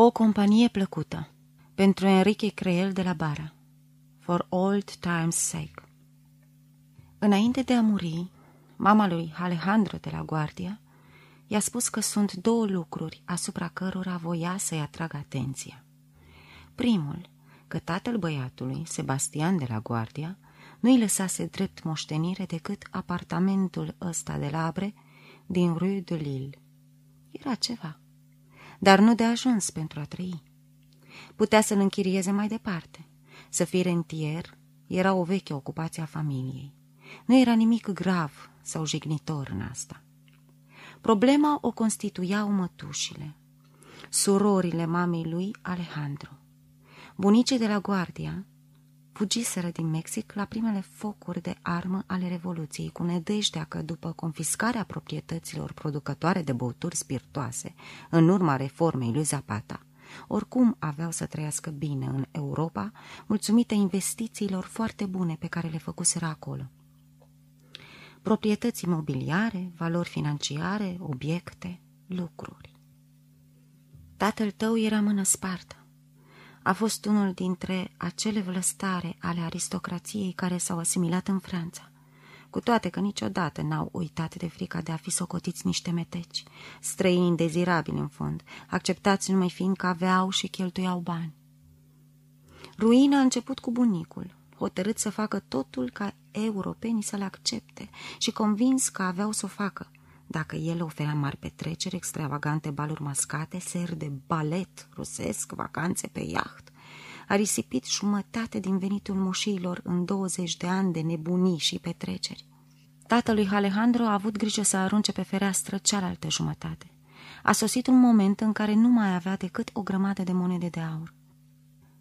O companie plăcută pentru Enrique Creel de la Bara For old time's sake Înainte de a muri, mama lui Alejandro de la Guardia i-a spus că sunt două lucruri asupra cărora voia să-i atragă atenția. Primul, că tatăl băiatului, Sebastian de la Guardia, nu-i lăsase drept moștenire decât apartamentul ăsta de labre din Rue de Lille. Era ceva, dar nu de ajuns pentru a trăi. Putea să-l închirieze mai departe. Să fie rentier era o veche ocupație a familiei. Nu era nimic grav sau jignitor în asta. Problema o constituiau mătușile, surorile mamei lui Alejandro. Bunicii de la Guardia fugiseră din Mexic la primele focuri de armă ale Revoluției, cu nădejdea că după confiscarea proprietăților producătoare de băuturi spiritoase, în urma reformei lui Zapata, oricum aveau să trăiască bine în Europa, mulțumită investițiilor foarte bune pe care le făcuseră acolo. Proprietăți imobiliare, valori financiare, obiecte, lucruri. Tatăl tău era mână spartă a fost unul dintre acele vlăstare ale aristocrației care s-au asimilat în Franța, cu toate că niciodată n-au uitat de frica de a fi socotiți niște meteci, străini indezirabili în fond, acceptați numai fiindcă aveau și cheltuiau bani. Ruina a început cu bunicul, hotărât să facă totul ca europenii să le accepte și convins că aveau să o facă, dacă el oferea mari petreceri, extravagante baluri mascate, seri de balet rusesc, vacanțe pe iaht, a risipit jumătate din venitul moșiilor în 20 de ani de nebunii și petreceri. Tatălui Alejandro a avut grijă să arunce pe fereastră cealaltă jumătate. A sosit un moment în care nu mai avea decât o grămadă de monede de aur.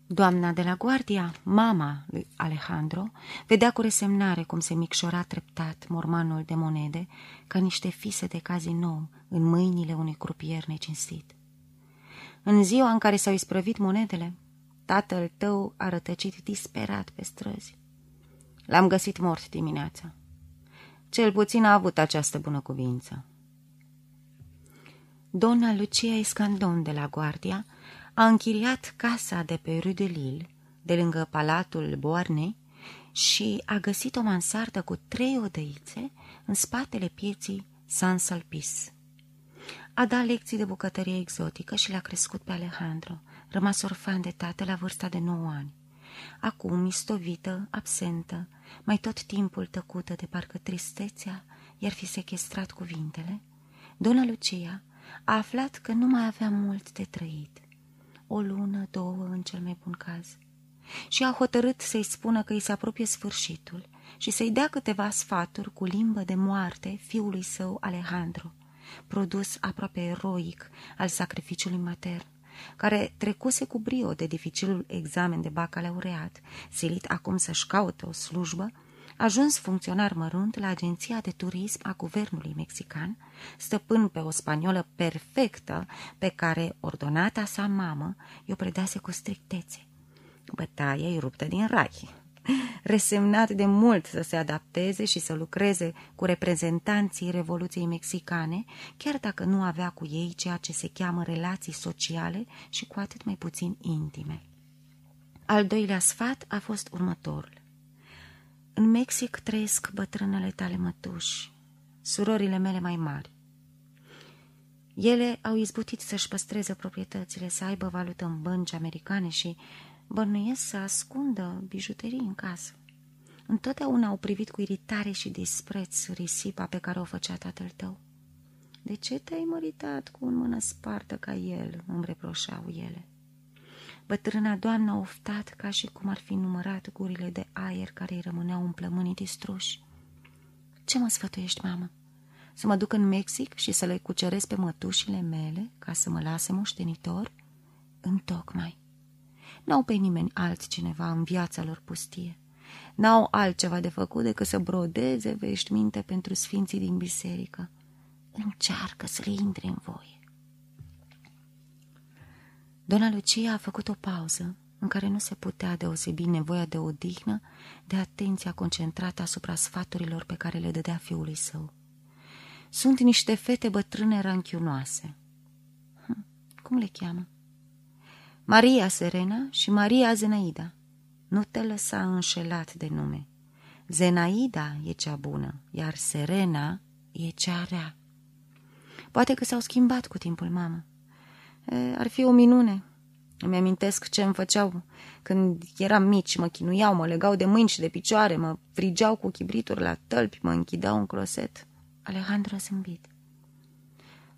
Doamna de la Guardia, mama lui Alejandro, vedea cu resemnare cum se micșora treptat mormanul de monede ca niște fise de cazinou în mâinile unui crupier necinstit. În ziua în care s-au isprăvit monedele, tatăl tău a rătăcit disperat pe străzi. L-am găsit mort dimineața. Cel puțin a avut această bună cuvință. Dona Lucia Iscandon de la Guardia a închiriat casa de pe Rue de Lille, de lângă Palatul Boarne, și a găsit o mansardă cu trei odăițe în spatele pieții Saint-Salpis. A dat lecții de bucătărie exotică și l-a crescut pe Alejandro, rămas orfan de tată la vârsta de 9 ani. Acum, istovită, absentă, mai tot timpul tăcută de parcă tristețea i-ar fi sequestrat cuvintele, Dona Lucia a aflat că nu mai avea mult de trăit o lună, două în cel mai bun caz. Și a hotărât să-i spună că îi se apropie sfârșitul și să-i dea câteva sfaturi cu limbă de moarte fiului său Alejandro, produs aproape eroic al sacrificiului matern, care trecuse cu brio de dificilul examen de bacalaureat, silit acum să-și caute o slujbă, ajuns funcționar mărunt la agenția de turism a guvernului mexican, stăpân pe o spaniolă perfectă pe care ordonata sa mamă i-o predase cu strictețe. Bătaia e ruptă din rai. Resemnat de mult să se adapteze și să lucreze cu reprezentanții Revoluției Mexicane, chiar dacă nu avea cu ei ceea ce se cheamă relații sociale și cu atât mai puțin intime. Al doilea sfat a fost următorul. În Mexic trăiesc bătrânele tale mătuși, surorile mele mai mari. Ele au izbutit să-și păstreze proprietățile, să aibă valută în bănci americane și bănuiesc să ascundă bijuterii în casă. Întotdeauna au privit cu iritare și dispreț risipa pe care o făcea tatăl tău. De ce te-ai măritat cu un mână spartă ca el?" îmi reproșau ele. Bătrâna doamnă a oftat ca și cum ar fi numărat gurile de aer care îi rămâneau în plămânii distruși. Ce mă sfătuiești, mamă? Să mă duc în Mexic și să le cuceresc pe mătușile mele ca să mă lase moștenitor? Întocmai. N-au pe nimeni altcineva în viața lor pustie. N-au altceva de făcut decât să brodeze veștiminte pentru sfinții din biserică. Încearcă să le intre în voie. Dona Lucia a făcut o pauză în care nu se putea deosebi nevoia de odihnă de atenția concentrată asupra sfaturilor pe care le dădea fiului său. Sunt niște fete bătrâne ranchiunoase. Hm, cum le cheamă? Maria Serena și Maria Zenaida. Nu te lăsa înșelat de nume. Zenaida e cea bună, iar Serena e cea rea. Poate că s-au schimbat cu timpul, mamă. E, ar fi o minune. Îmi amintesc ce îmi făceau când eram mici, mă chinuiau, mă legau de mâini și de picioare, mă frigeau cu chibrituri la tălpi, mă închideau în closet. Alejandro a zâmbit.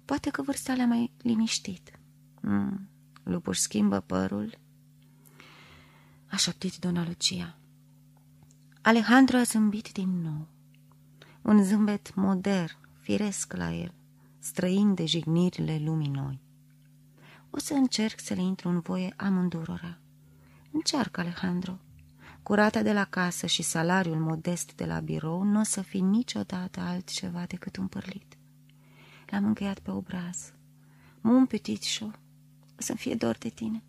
Poate că vârsta le-a mai liniștit. Mm, lupul schimbă părul. A șoptit dona Lucia. Alejandro a zâmbit din nou. Un zâmbet modern, firesc la el, străin de jignirile lumii noi. O să încerc să le intru în voie amândurora. Încearcă, Alejandro. Curata de la casă și salariul modest de la birou nu o să fi niciodată altceva decât un părlit. L-am încheiat pe obraz. Mon petit show, o să fie dor de tine.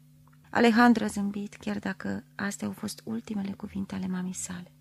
Alejandro a zâmbit, chiar dacă astea au fost ultimele cuvinte ale mamei sale.